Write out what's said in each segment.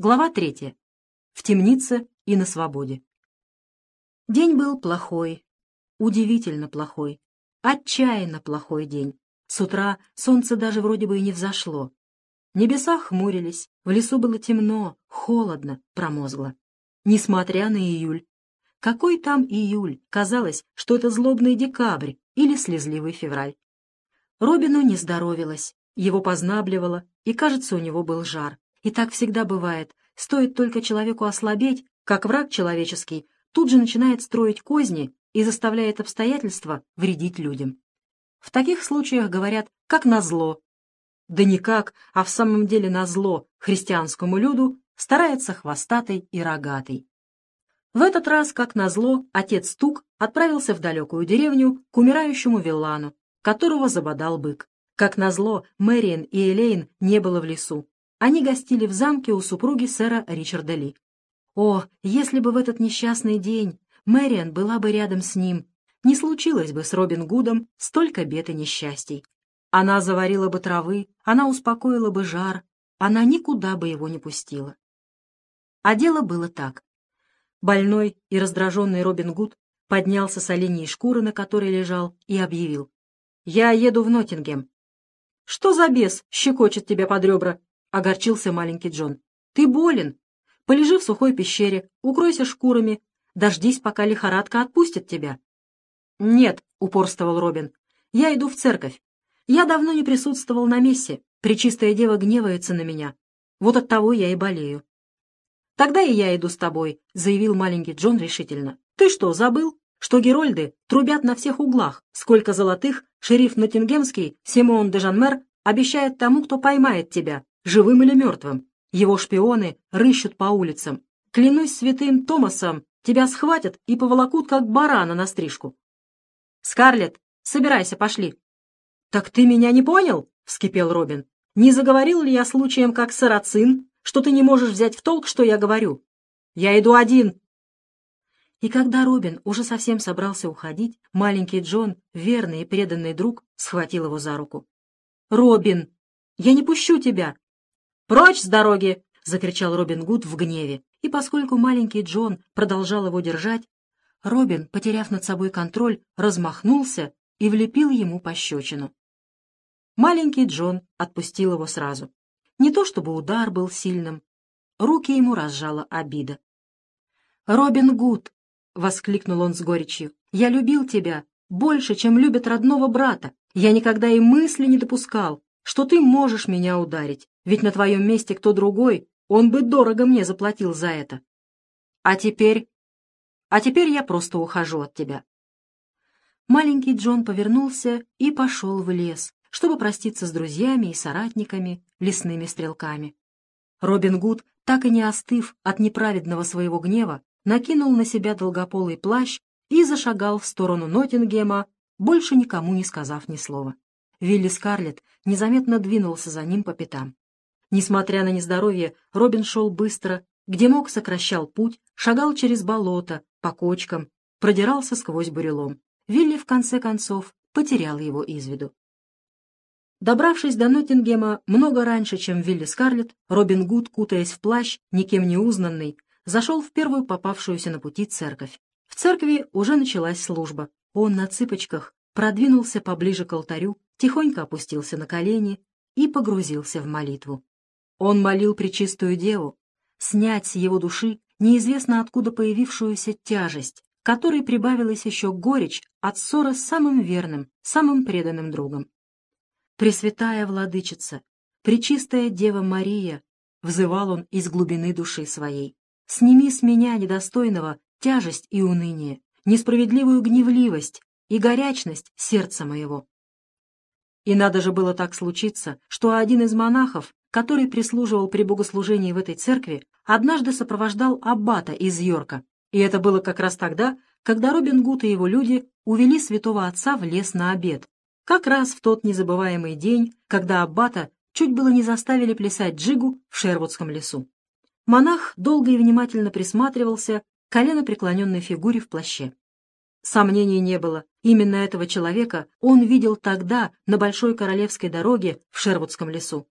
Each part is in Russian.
Глава третья. В темнице и на свободе. День был плохой, удивительно плохой, отчаянно плохой день. С утра солнце даже вроде бы и не взошло. Небеса хмурились, в лесу было темно, холодно, промозгло. Несмотря на июль. Какой там июль? Казалось, что это злобный декабрь или слезливый февраль. Робину не здоровилось, его познабливало, и, кажется, у него был жар. И так всегда бывает. Стоит только человеку ослабеть, как враг человеческий тут же начинает строить козни и заставляет обстоятельства вредить людям. В таких случаях говорят «как назло». Да никак, а в самом деле назло христианскому люду старается хвостатый и рогатый. В этот раз, как назло, отец Тук отправился в далекую деревню к умирающему Виллану, которого забодал бык. Как назло, Мэриэн и Элейн не было в лесу. Они гостили в замке у супруги сэра Ричарда Ли. О, если бы в этот несчастный день Мэриан была бы рядом с ним, не случилось бы с Робин Гудом столько бед и несчастий. Она заварила бы травы, она успокоила бы жар, она никуда бы его не пустила. А дело было так. Больной и раздраженный Робин Гуд поднялся с оленей шкуры, на которой лежал, и объявил. «Я еду в Ноттингем». «Что за бес щекочет тебя под ребра?» — огорчился маленький Джон. «Ты болен. Полежи в сухой пещере, укройся шкурами, дождись, пока лихорадка отпустит тебя». «Нет», — упорствовал Робин, — «я иду в церковь. Я давно не присутствовал на мессе. Пречистая дева гневается на меня. Вот от того я и болею». «Тогда и я иду с тобой», — заявил маленький Джон решительно. «Ты что, забыл, что герольды трубят на всех углах, сколько золотых шериф Ноттингемский Симон де Жанмер обещает тому, кто поймает тебя, живым или мертвым. Его шпионы рыщут по улицам. Клянусь святым Томасом, тебя схватят и поволокут, как барана на стрижку. Скарлетт, собирайся, пошли. Так ты меня не понял? — вскипел Робин. Не заговорил ли я случаем, как сарацин, что ты не можешь взять в толк, что я говорю? Я иду один. И когда Робин уже совсем собрался уходить, маленький Джон, верный и преданный друг, схватил его за руку. «Робин, я не пущу тебя! «Прочь с дороги!» — закричал Робин Гуд в гневе. И поскольку маленький Джон продолжал его держать, Робин, потеряв над собой контроль, размахнулся и влепил ему пощечину. Маленький Джон отпустил его сразу. Не то чтобы удар был сильным, руки ему разжала обида. «Робин Гуд!» — воскликнул он с горечью. «Я любил тебя больше, чем любит родного брата. Я никогда и мысли не допускал, что ты можешь меня ударить, ведь на твоем месте кто другой, он бы дорого мне заплатил за это. А теперь... А теперь я просто ухожу от тебя. Маленький Джон повернулся и пошел в лес, чтобы проститься с друзьями и соратниками, лесными стрелками. Робин Гуд, так и не остыв от неправедного своего гнева, накинул на себя долгополый плащ и зашагал в сторону Ноттингема, больше никому не сказав ни слова. Вилли Скарлетт незаметно двинулся за ним по пятам. Несмотря на нездоровье, Робин шел быстро, где мог сокращал путь, шагал через болото, по кочкам, продирался сквозь бурелом. Вилли, в конце концов, потерял его из виду. Добравшись до Ноттингема много раньше, чем Вилли Скарлетт, Робин Гуд, кутаясь в плащ, никем не узнанный, зашел в первую попавшуюся на пути церковь. В церкви уже началась служба. Он на цыпочках продвинулся поближе к алтарю, тихонько опустился на колени и погрузился в молитву. Он молил Пречистую Деву снять с его души неизвестно откуда появившуюся тяжесть, которой прибавилась еще горечь от ссоры с самым верным, самым преданным другом. «Пресвятая Владычица, Пречистая Дева Мария», — взывал он из глубины души своей, — «сними с меня, недостойного, тяжесть и уныние, несправедливую гневливость и горячность сердца моего. И надо же было так случиться, что один из монахов, который прислуживал при богослужении в этой церкви, однажды сопровождал аббата из Йорка. И это было как раз тогда, когда Робин Гуд и его люди увели святого отца в лес на обед. Как раз в тот незабываемый день, когда аббата чуть было не заставили плясать джигу в Шервудском лесу. Монах долго и внимательно присматривался к колено преклоненной фигуре в плаще. Сомнений не было. Именно этого человека он видел тогда на Большой Королевской дороге в Шервудском лесу.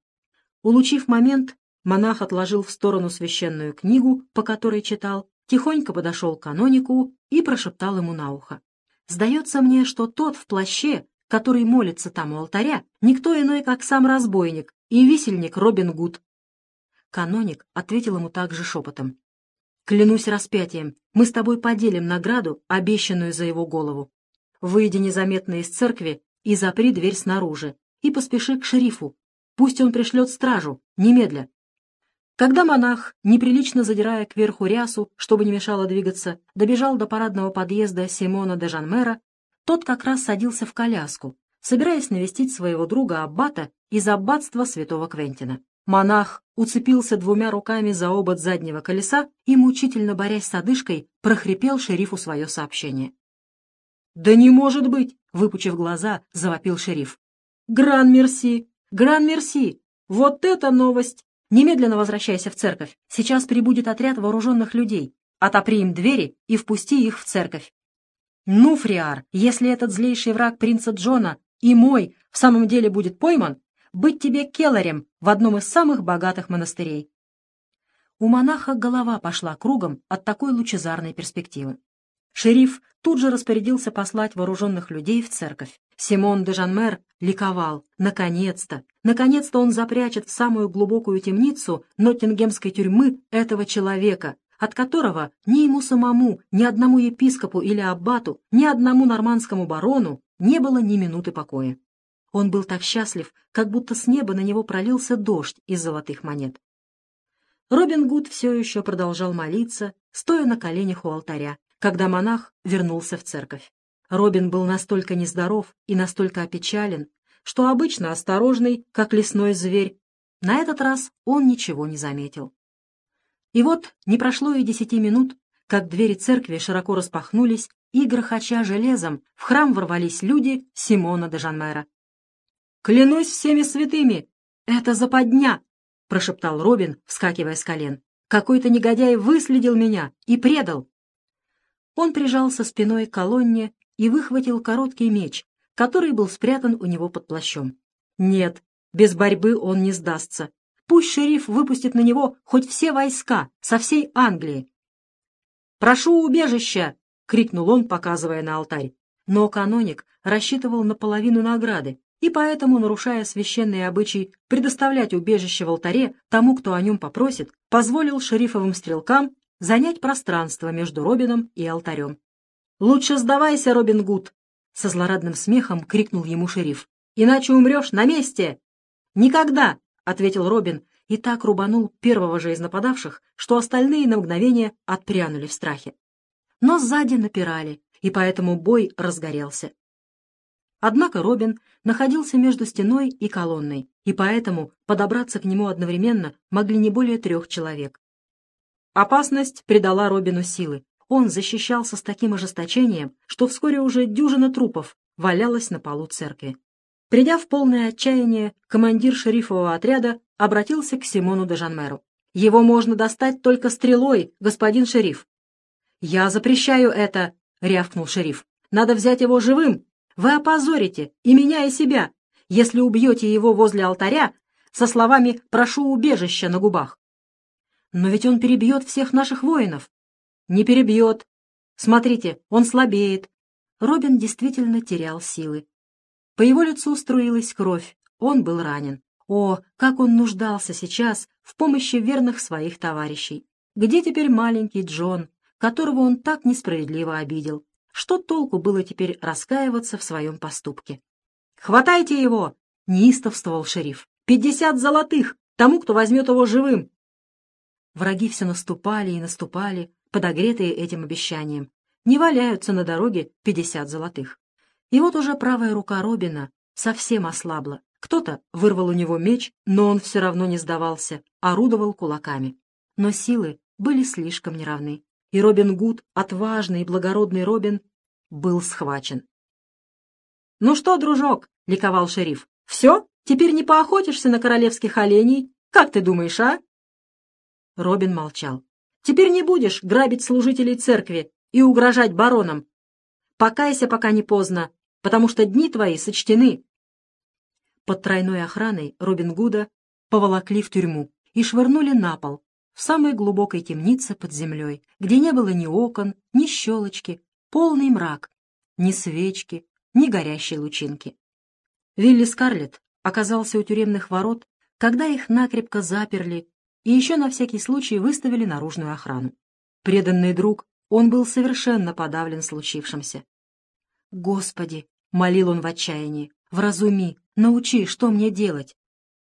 Улучив момент, Монах отложил в сторону священную книгу, по которой читал, тихонько подошел к канонику и прошептал ему на ухо. «Сдается мне, что тот в плаще, который молится там у алтаря, никто иной, как сам разбойник и висельник Робин Гуд». Каноник ответил ему также шепотом. «Клянусь распятием, мы с тобой поделим награду, обещанную за его голову. Выйди незаметно из церкви и запри дверь снаружи, и поспеши к шерифу. Пусть он пришлет стражу, немедля. Когда монах, неприлично задирая кверху рясу, чтобы не мешало двигаться, добежал до парадного подъезда Симона де Жанмера, тот как раз садился в коляску, собираясь навестить своего друга Аббата из аббатства святого Квентина. Монах уцепился двумя руками за обод заднего колеса и, мучительно борясь с одышкой, прохрипел шерифу свое сообщение. «Да не может быть!» — выпучив глаза, завопил шериф. «Гран-мерси! Гран-мерси! Вот это новость! Немедленно возвращайся в церковь. Сейчас прибудет отряд вооруженных людей. Отопри им двери и впусти их в церковь. Ну, Фриар, если этот злейший враг принца Джона и мой в самом деле будет пойман, быть тебе келарем в одном из самых богатых монастырей. У монаха голова пошла кругом от такой лучезарной перспективы. Шериф тут же распорядился послать вооруженных людей в церковь. Симон де Жанмер ликовал. Наконец-то! Наконец-то он запрячет в самую глубокую темницу Ноттингемской тюрьмы этого человека, от которого ни ему самому, ни одному епископу или аббату, ни одному нормандскому барону не было ни минуты покоя. Он был так счастлив, как будто с неба на него пролился дождь из золотых монет. Робин Гуд все еще продолжал молиться, стоя на коленях у алтаря, когда монах вернулся в церковь. Робин был настолько нездоров и настолько опечален, что обычно осторожный, как лесной зверь, на этот раз он ничего не заметил. И вот не прошло и десяти минут, как двери церкви широко распахнулись, и, грохоча железом, в храм ворвались люди Симона де Жанмера. «Клянусь всеми святыми! Это западня!» — прошептал Робин, вскакивая с колен. «Какой-то негодяй выследил меня и предал!» Он прижался спиной к колонне и выхватил короткий меч, который был спрятан у него под плащом. Нет, без борьбы он не сдастся. Пусть шериф выпустит на него хоть все войска со всей Англии. «Прошу убежища!» — крикнул он, показывая на алтарь. Но каноник рассчитывал на половину награды, и поэтому, нарушая священный обычай предоставлять убежище в алтаре тому, кто о нем попросит, позволил шерифовым стрелкам занять пространство между Робином и алтарем. «Лучше сдавайся, Робин Гуд!» — со злорадным смехом крикнул ему шериф. «Иначе умрешь на месте!» «Никогда!» — ответил Робин и так рубанул первого же из нападавших, что остальные на мгновение отпрянули в страхе. Но сзади напирали, и поэтому бой разгорелся. Однако Робин находился между стеной и колонной, и поэтому подобраться к нему одновременно могли не более трех человек. Опасность придала Робину силы. Он защищался с таким ожесточением, что вскоре уже дюжина трупов валялась на полу церкви. Придя в полное отчаяние, командир шерифового отряда обратился к Симону де Жанмеру. «Его можно достать только стрелой, господин шериф». «Я запрещаю это», — рявкнул шериф. «Надо взять его живым, вы опозорите и меня, и себя, если убьете его возле алтаря со словами «прошу убежища» на губах. Но ведь он перебьет всех наших воинов. Не перебьет. Смотрите, он слабеет. Робин действительно терял силы. По его лицу струилась кровь, он был ранен. О, как он нуждался сейчас в помощи верных своих товарищей. Где теперь маленький Джон, которого он так несправедливо обидел? Что толку было теперь раскаиваться в своем поступке? «Хватайте его!» — неистовствовал шериф. «Пятьдесят золотых! Тому, кто возьмет его живым!» Враги все наступали и наступали, подогретые этим обещанием. Не валяются на дороге пятьдесят золотых. И вот уже правая рука Робина совсем ослабла. Кто-то вырвал у него меч, но он все равно не сдавался, орудовал кулаками. Но силы были слишком неравны и Робин Гуд, отважный и благородный Робин, был схвачен. «Ну что, дружок?» — ликовал шериф. «Все? Теперь не поохотишься на королевских оленей? Как ты думаешь, а?» Робин молчал. «Теперь не будешь грабить служителей церкви и угрожать баронам. Покайся, пока не поздно, потому что дни твои сочтены». Под тройной охраной Робин Гуда поволокли в тюрьму, и швырнули на пол, в самой глубокой темнице под землей, где не было ни окон, ни щелочки, полный мрак, ни свечки, ни горящей лучинки. Вилли Скарлетт оказался у тюремных ворот, когда их накрепко заперли и еще на всякий случай выставили наружную охрану. Преданный друг, он был совершенно подавлен случившимся. «Господи!» — молил он в отчаянии. «Вразуми, научи, что мне делать?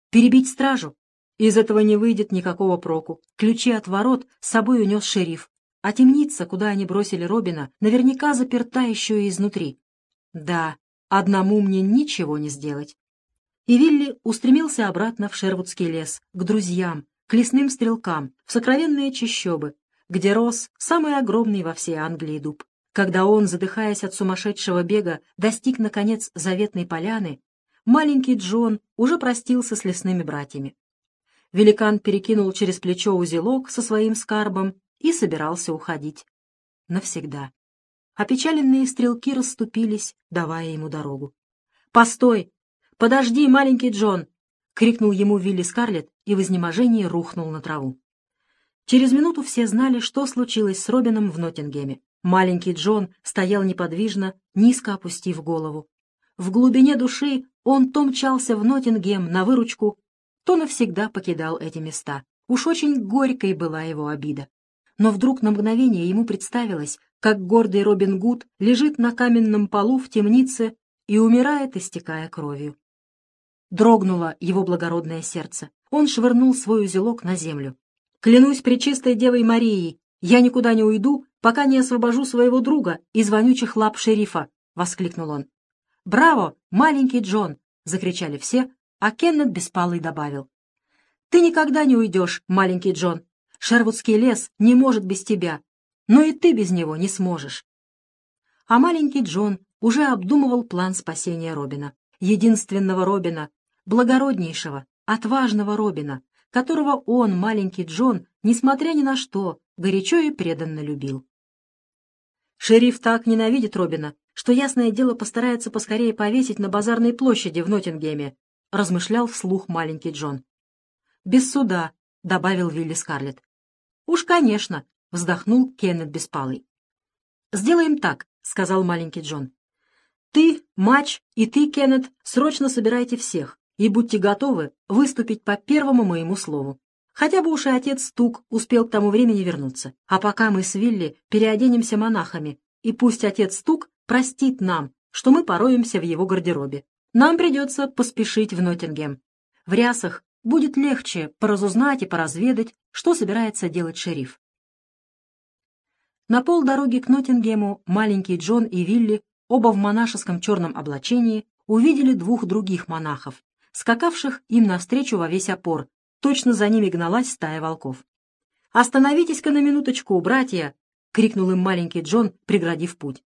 Перебить стражу? Из этого не выйдет никакого проку. Ключи от ворот с собой унес шериф. А темница, куда они бросили Робина, наверняка заперта еще и изнутри. Да, одному мне ничего не сделать. И Вилли устремился обратно в Шервудский лес, к друзьям, к лесным стрелкам, в сокровенные чащобы, где рос самый огромный во всей Англии дуб. Когда он, задыхаясь от сумасшедшего бега, достиг, наконец, заветной поляны, маленький Джон уже простился с лесными братьями. Великан перекинул через плечо узелок со своим скарбом и собирался уходить. Навсегда. Опечаленные стрелки расступились, давая ему дорогу. «Постой! Подожди, маленький Джон!» — крикнул ему Вилли Скарлетт и в изнеможении рухнул на траву. Через минуту все знали, что случилось с Робином в Ноттингеме. Маленький Джон стоял неподвижно, низко опустив голову. В глубине души он то мчался в Ноттингем на выручку, то навсегда покидал эти места. Уж очень горькой была его обида. Но вдруг на мгновение ему представилось, как гордый Робин Гуд лежит на каменном полу в темнице и умирает, истекая кровью. Дрогнуло его благородное сердце. Он швырнул свой узелок на землю. «Клянусь пречистой Девой Марией, я никуда не уйду, пока не освобожу своего друга из вонючих лап шерифа!» — воскликнул он. «Браво, маленький Джон!» — закричали все, а Кеннет Беспалый добавил. «Ты никогда не уйдешь, маленький Джон. Шервудский лес не может без тебя, но и ты без него не сможешь». А маленький Джон уже обдумывал план спасения Робина. Единственного Робина, благороднейшего, отважного Робина, которого он, маленький Джон, несмотря ни на что, горячо и преданно любил. Шериф так ненавидит Робина, что, ясное дело, постарается поскорее повесить на базарной площади в Ноттингеме, размышлял вслух маленький Джон. «Без суда», — добавил Вилли Скарлетт. «Уж, конечно», — вздохнул Кеннет Беспалый. «Сделаем так», — сказал маленький Джон. «Ты, Матч и ты, Кеннет, срочно собирайте всех и будьте готовы выступить по первому моему слову. Хотя бы уж и отец Стук успел к тому времени вернуться. А пока мы с Вилли переоденемся монахами, и пусть отец Стук простит нам, что мы пороемся в его гардеробе. Нам придется поспешить в Ноттингем. В рясах будет легче поразузнать и поразведать, что собирается делать шериф. На полдороги к Ноттингему маленький Джон и Вилли, оба в монашеском черном облачении, увидели двух других монахов, скакавших им навстречу во весь опор. Точно за ними гналась стая волков. «Остановитесь-ка на минуточку, братья!» — крикнул им маленький Джон, преградив путь.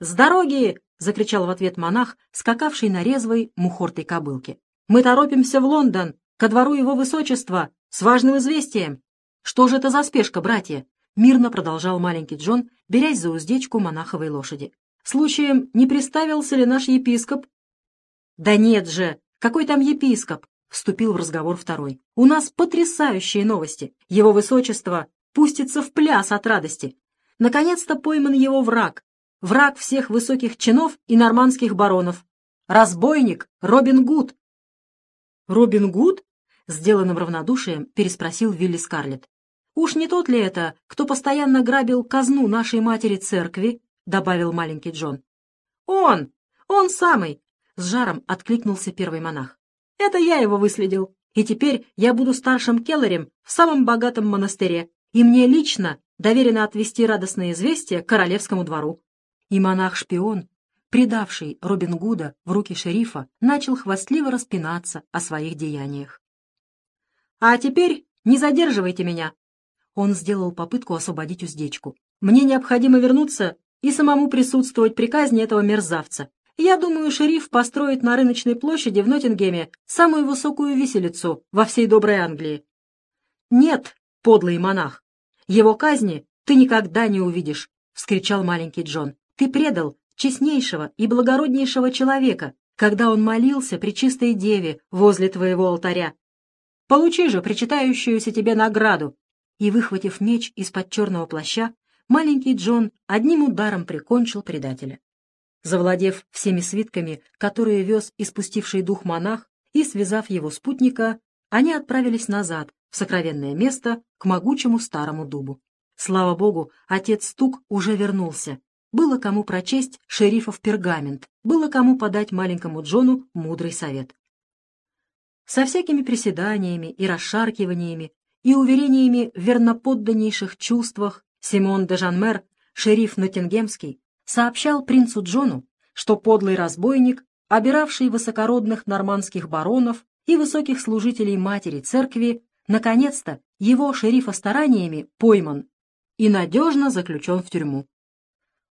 «С дороги!» — закричал в ответ монах, скакавший на резвой мухортой кобылке. «Мы торопимся в Лондон, ко двору его высочества, с важным известием!» «Что же это за спешка, братья?» — мирно продолжал маленький Джон, берясь за уздечку монаховой лошади. «Случаем не приставился ли наш епископ?» «Да нет же! Какой там епископ?» — вступил в разговор второй. «У нас потрясающие новости. Его высочество пустится в пляс от радости. Наконец-то пойман его враг, враг всех высоких чинов и нормандских баронов. Разбойник Робин Гуд. Робин Гуд? Сделанным равнодушием переспросил Вилли Скарлетт. Уж не тот ли это, кто постоянно грабил казну нашей матери церкви? добавил маленький Джон. Он! Он самый! С жаром откликнулся первый монах. Это я его выследил. И теперь я буду старшим келлерем в самом богатом монастыре, и мне лично доверено отвести радостное известие королевскому двору и монах-шпион, предавший Робин Гуда в руки шерифа, начал хвастливо распинаться о своих деяниях. «А теперь не задерживайте меня!» Он сделал попытку освободить уздечку. «Мне необходимо вернуться и самому присутствовать при казни этого мерзавца. Я думаю, шериф построит на рыночной площади в Ноттингеме самую высокую виселицу во всей доброй Англии. Нет, подлый монах, его казни ты никогда не увидишь, — вскричал маленький Джон. Ты предал честнейшего и благороднейшего человека, когда он молился при чистой деве возле твоего алтаря. Получи же причитающуюся тебе награду!» И, выхватив меч из-под черного плаща, маленький Джон одним ударом прикончил предателя. Завладев всеми свитками, которые вез испустивший дух монах, и связав его спутника, они отправились назад, в сокровенное место, к могучему старому дубу. Слава богу, отец Стук уже вернулся. Было кому прочесть шерифов пергамент, было кому подать маленькому Джону мудрый совет. Со всякими приседаниями и расшаркиваниями и уверениями в верноподданнейших чувствах Симон де Жанмер, шериф Ноттингемский, сообщал принцу Джону, что подлый разбойник, обиравший высокородных нормандских баронов и высоких служителей матери церкви, наконец-то его шерифа стараниями пойман и надежно заключен в тюрьму.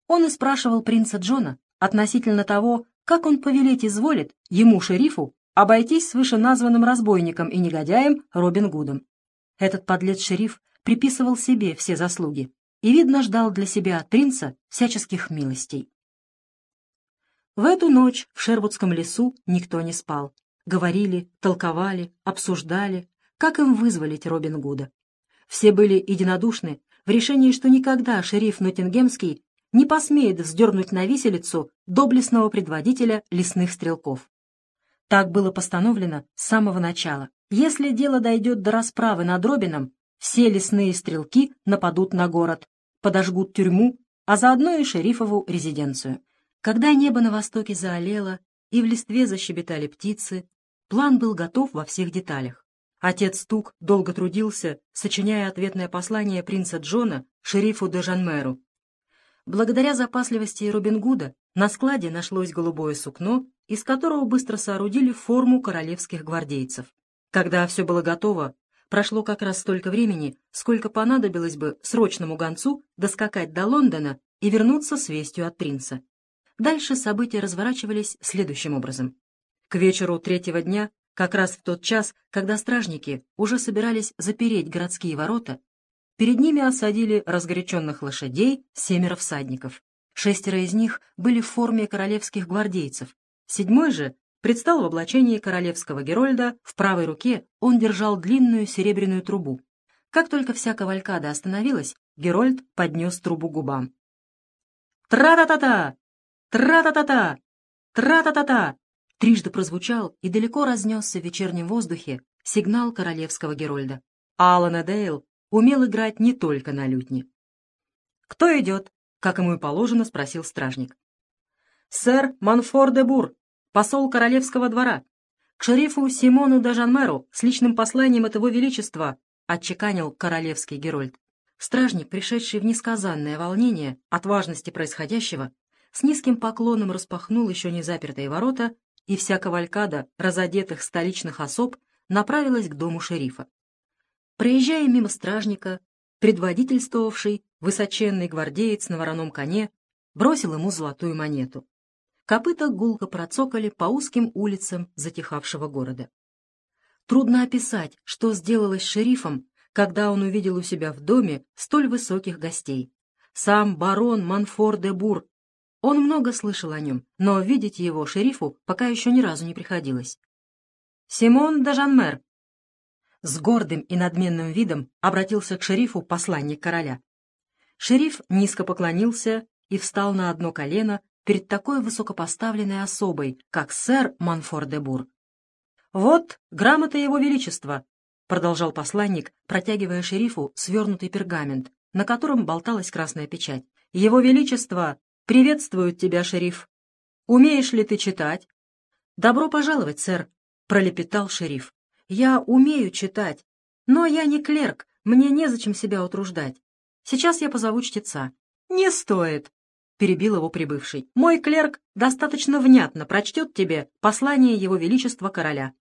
Он и спрашивал принца Джона относительно того, как он повелеть изволит ему, шерифу, обойтись с вышеназванным разбойником и негодяем Робин Гудом. Этот подлец-шериф приписывал себе все заслуги и, видно, ждал для себя от принца всяческих милостей. В эту ночь в Шервудском лесу никто не спал. Говорили, толковали, обсуждали, как им вызволить Робин Гуда. Все были единодушны в решении, что никогда шериф Ноттингемский не посмеет вздернуть на виселицу доблестного предводителя лесных стрелков. Так было постановлено с самого начала. Если дело дойдет до расправы над Робином, все лесные стрелки нападут на город, подожгут тюрьму, а заодно и шерифову резиденцию. Когда небо на востоке заолело и в листве защебетали птицы, план был готов во всех деталях. Отец Тук долго трудился, сочиняя ответное послание принца Джона шерифу де Жанмеру. Благодаря запасливости Робин Гуда на складе нашлось голубое сукно, из которого быстро соорудили форму королевских гвардейцев. Когда все было готово, прошло как раз столько времени, сколько понадобилось бы срочному гонцу доскакать до Лондона и вернуться с вестью от принца. Дальше события разворачивались следующим образом. К вечеру третьего дня как раз в тот час, когда стражники уже собирались запереть городские ворота, перед ними осадили разгоряченных лошадей семеро всадников. Шестеро из них были в форме королевских гвардейцев. Седьмой же предстал в облачении королевского герольда, в правой руке он держал длинную серебряную трубу. Как только вся кавалькада остановилась, Герольд поднес трубу губам. «Тра-та-та-та! Тра-та-та-та! Тра-та-та-та!» Трижды прозвучал и далеко разнесся в вечернем воздухе сигнал королевского герольда. Алан Эдейл умел играть не только на лютне. «Кто идет?» — как ему и положено, спросил стражник. «Сэр Манфор де Бур, посол королевского двора. К шерифу Симону де Жанмеру с личным посланием этого величества», — отчеканил королевский герольд. Стражник, пришедший в несказанное волнение от важности происходящего, с низким поклоном распахнул еще не запертые ворота и вся кавалькада разодетых столичных особ направилась к дому шерифа. Проезжая мимо стражника, предводительствовавший высоченный гвардеец на вороном коне бросил ему золотую монету. Копыта гулко процокали по узким улицам затихавшего города. Трудно описать, что сделалось шерифом, когда он увидел у себя в доме столь высоких гостей. Сам барон Манфор де Бур он много слышал о нем, но видеть его шерифу пока еще ни разу не приходилось. «Симон де Жанмер!» С гордым и надменным видом обратился к шерифу посланник короля. Шериф низко поклонился и встал на одно колено перед такой высокопоставленной особой, как сэр Манфор де Бур. «Вот грамота его величества», — продолжал посланник, протягивая шерифу свернутый пергамент, на котором болталась красная печать. «Его величество «Приветствуют тебя, шериф. Умеешь ли ты читать?» «Добро пожаловать, сэр», — пролепетал шериф. «Я умею читать, но я не клерк, мне незачем себя утруждать. Сейчас я позову чтеца». «Не стоит», — перебил его прибывший. «Мой клерк достаточно внятно прочтет тебе послание его величества короля».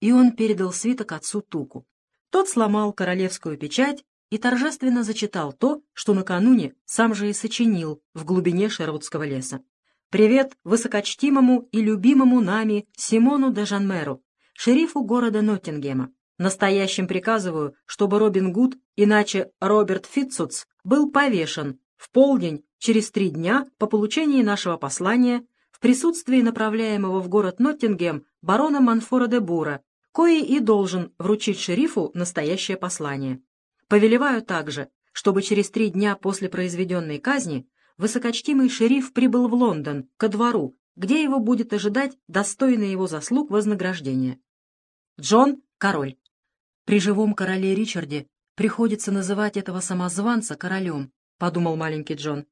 И он передал свиток отцу Туку. Тот сломал королевскую печать и торжественно зачитал то, что накануне сам же и сочинил в глубине Шервудского леса. «Привет высокочтимому и любимому нами Симону де Жанмеру, шерифу города Ноттингема. Настоящим приказываю, чтобы Робин Гуд, иначе Роберт Фитцуц, был повешен в полдень через три дня по получении нашего послания в присутствии направляемого в город Ноттингем барона Манфора де Бура, кои и должен вручить шерифу настоящее послание. Повелеваю также, чтобы через три дня после произведенной казни высокочтимый шериф прибыл в Лондон, ко двору, где его будет ожидать достойное его заслуг вознаграждение. Джон — король. При живом короле Ричарде приходится называть этого самозванца королем, — подумал маленький Джон.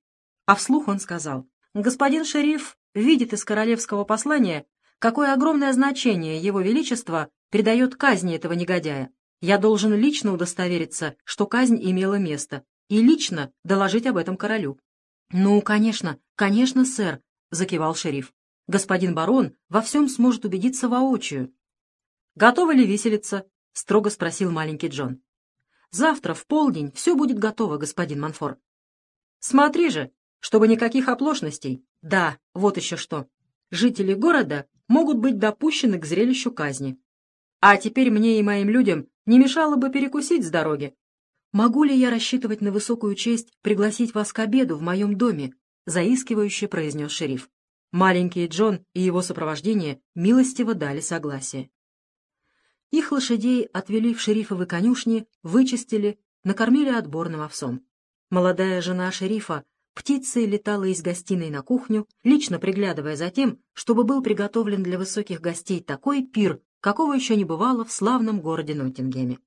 А вслух он сказал, «Господин шериф видит из королевского послания, какое огромное значение его величество придает казни этого негодяя. Я должен лично удостовериться, что казнь имела место, и лично доложить об этом королю». «Ну, конечно, конечно, сэр», — закивал шериф. «Господин барон во всем сможет убедиться воочию». «Готовы ли виселица?» — строго спросил маленький Джон. «Завтра в полдень все будет готово, господин Манфор». «Смотри же, чтобы никаких оплошностей. Да, вот еще что. Жители города могут быть допущены к зрелищу казни. А теперь мне и моим людям не мешало бы перекусить с дороги. Могу ли я рассчитывать на высокую честь пригласить вас к обеду в моем доме? Заискивающе произнес шериф. Маленький Джон и его сопровождение милостиво дали согласие. Их лошадей отвели в шерифовы конюшни, вычистили, накормили отборным овсом. Молодая жена шерифа птицей летала из гостиной на кухню, лично приглядывая за тем, чтобы был приготовлен для высоких гостей такой пир, какого еще не бывало в славном городе Ноттингеме.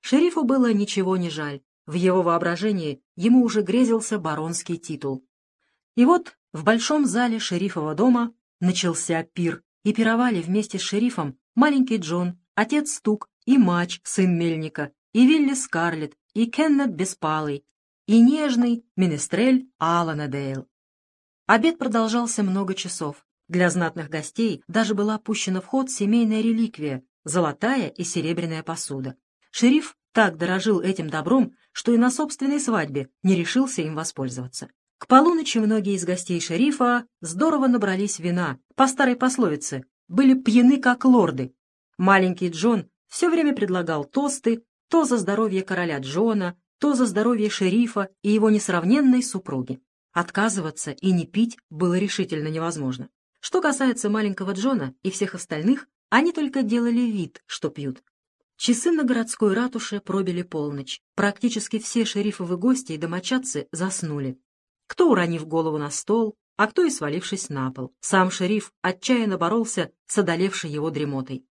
Шерифу было ничего не жаль, в его воображении ему уже грезился баронский титул. И вот в большом зале шерифового дома начался пир, и пировали вместе с шерифом маленький Джон, отец Стук и Мач, сын Мельника, и Вилли Скарлетт, и Кеннет Беспалый, и нежный Менестрель Алана Дейл. Обед продолжался много часов. Для знатных гостей даже была пущена в ход семейная реликвия — золотая и серебряная посуда. Шериф так дорожил этим добром, что и на собственной свадьбе не решился им воспользоваться. К полуночи многие из гостей шерифа здорово набрались вина, по старой пословице, были пьяны как лорды. Маленький Джон все время предлагал тосты то за здоровье короля Джона, то за здоровье шерифа и его несравненной супруги. Отказываться и не пить было решительно невозможно. Что касается маленького Джона и всех остальных, они только делали вид, что пьют. Часы на городской ратуше пробили полночь. Практически все шерифовы гости и домочадцы заснули. Кто уронив голову на стол, а кто и свалившись на пол. Сам шериф отчаянно боролся с одолевшей его дремотой.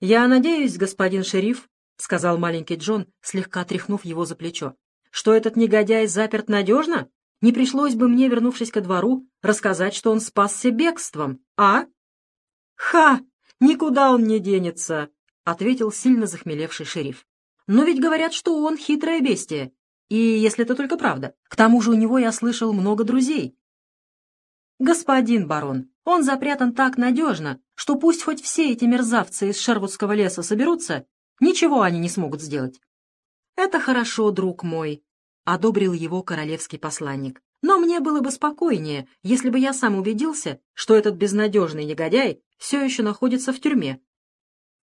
«Я надеюсь, господин шериф», — сказал маленький Джон, слегка тряхнув его за плечо, — «что этот негодяй заперт надежно? Не пришлось бы мне, вернувшись ко двору, рассказать, что он спасся бегством, а?» «Ха! Никуда он не денется!» — ответил сильно захмелевший шериф. «Но ведь говорят, что он хитрое бестие. И если это только правда. К тому же у него, я слышал, много друзей». «Господин барон, он запрятан так надежно, что пусть хоть все эти мерзавцы из Шервудского леса соберутся, ничего они не смогут сделать». «Это хорошо, друг мой», одобрил его королевский посланник. «Но мне было бы спокойнее, если бы я сам убедился, что этот безнадежный негодяй все еще находится в тюрьме».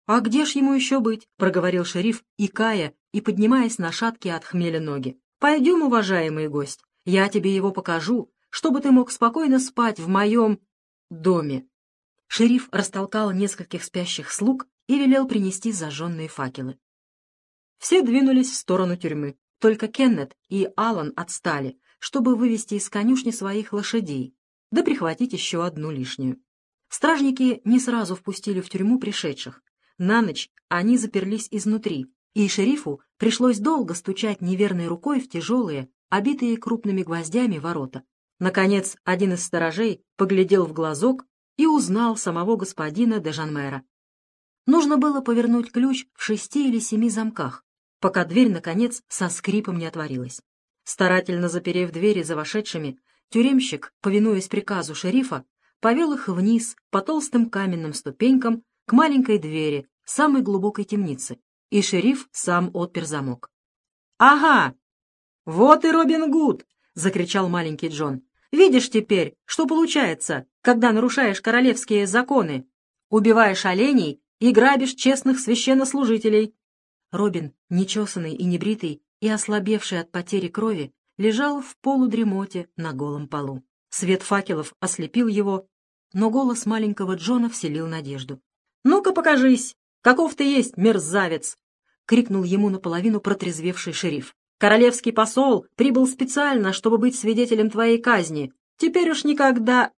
«А где ж ему еще быть?» — проговорил шериф, икая и поднимаясь на шаткие от хмеля ноги. «Пойдем, уважаемый гость, я тебе его покажу, чтобы ты мог спокойно спать в моем доме». Шериф растолкал нескольких спящих слуг и велел принести зажженные факелы. Все двинулись в сторону тюрьмы. Только Кеннет и Алан отстали, чтобы вывести из конюшни своих лошадей, да прихватить еще одну лишнюю. Стражники не сразу впустили в тюрьму пришедших. На ночь они заперлись изнутри, и шерифу пришлось долго стучать неверной рукой в тяжелые, обитые крупными гвоздями ворота. Наконец, один из сторожей поглядел в глазок и узнал самого господина де Жанмера. Нужно было повернуть ключ в шести или семи замках, пока дверь, наконец, со скрипом не отворилась. Старательно заперев двери за вошедшими, тюремщик, повинуясь приказу шерифа, повел их вниз по толстым каменным ступенькам к маленькой двери самой глубокой темницы, и шериф сам отпер замок. «Ага! Вот и Робин Гуд!» — закричал маленький Джон. «Видишь теперь, что получается, когда нарушаешь королевские законы, убиваешь оленей и грабишь честных священнослужителей, Робин, нечесанный и небритый, и ослабевший от потери крови, лежал в полудремоте на голом полу. Свет факелов ослепил его, но голос маленького Джона вселил надежду. «Ну-ка покажись! «Каков ты есть, мерзавец!» — крикнул ему наполовину протрезвевший шериф. «Королевский посол прибыл специально, чтобы быть свидетелем твоей казни. Теперь уж никогда...»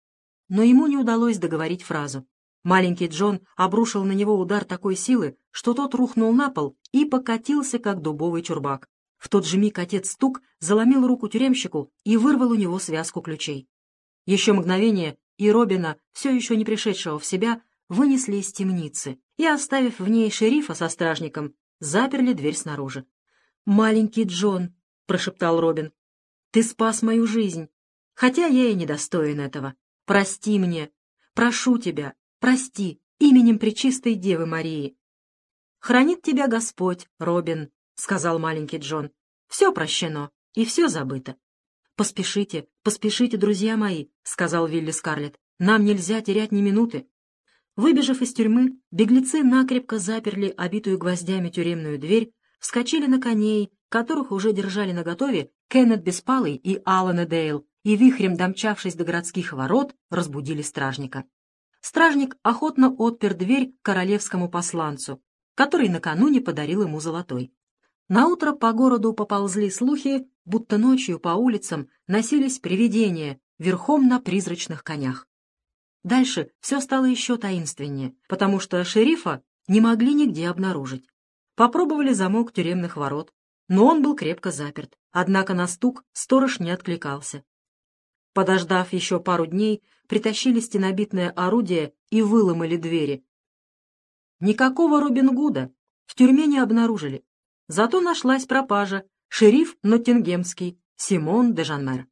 Но ему не удалось договорить фразу. Маленький Джон обрушил на него удар такой силы, что тот рухнул на пол и покатился, как дубовый чурбак. В тот же миг отец стук заломил руку тюремщику и вырвал у него связку ключей. Еще мгновение, и Робина, все еще не пришедшего в себя, вынесли из темницы и, оставив в ней шерифа со стражником, заперли дверь снаружи. «Маленький Джон», — прошептал Робин, — «ты спас мою жизнь, хотя я и недостоин этого. Прости мне, прошу тебя, прости именем Пречистой Девы Марии». «Хранит тебя Господь, Робин», — сказал маленький Джон. «Все прощено и все забыто». «Поспешите, поспешите, друзья мои», — сказал Вилли Скарлетт. «Нам нельзя терять ни минуты». Выбежав из тюрьмы, беглецы накрепко заперли обитую гвоздями тюремную дверь, вскочили на коней, которых уже держали наготове Кеннет Беспалый и Алан Дейл, и вихрем домчавшись до городских ворот, разбудили стражника. Стражник охотно отпер дверь королевскому посланцу, который накануне подарил ему золотой. Наутро по городу поползли слухи, будто ночью по улицам носились привидения верхом на призрачных конях. Дальше все стало еще таинственнее, потому что шерифа не могли нигде обнаружить. Попробовали замок тюремных ворот, но он был крепко заперт, однако на стук сторож не откликался. Подождав еще пару дней, притащили стенобитное орудие и выломали двери. Никакого Робин Гуда в тюрьме не обнаружили, Зато нашлась пропажа. Шериф Ноттингемский, Симон де Жанмер.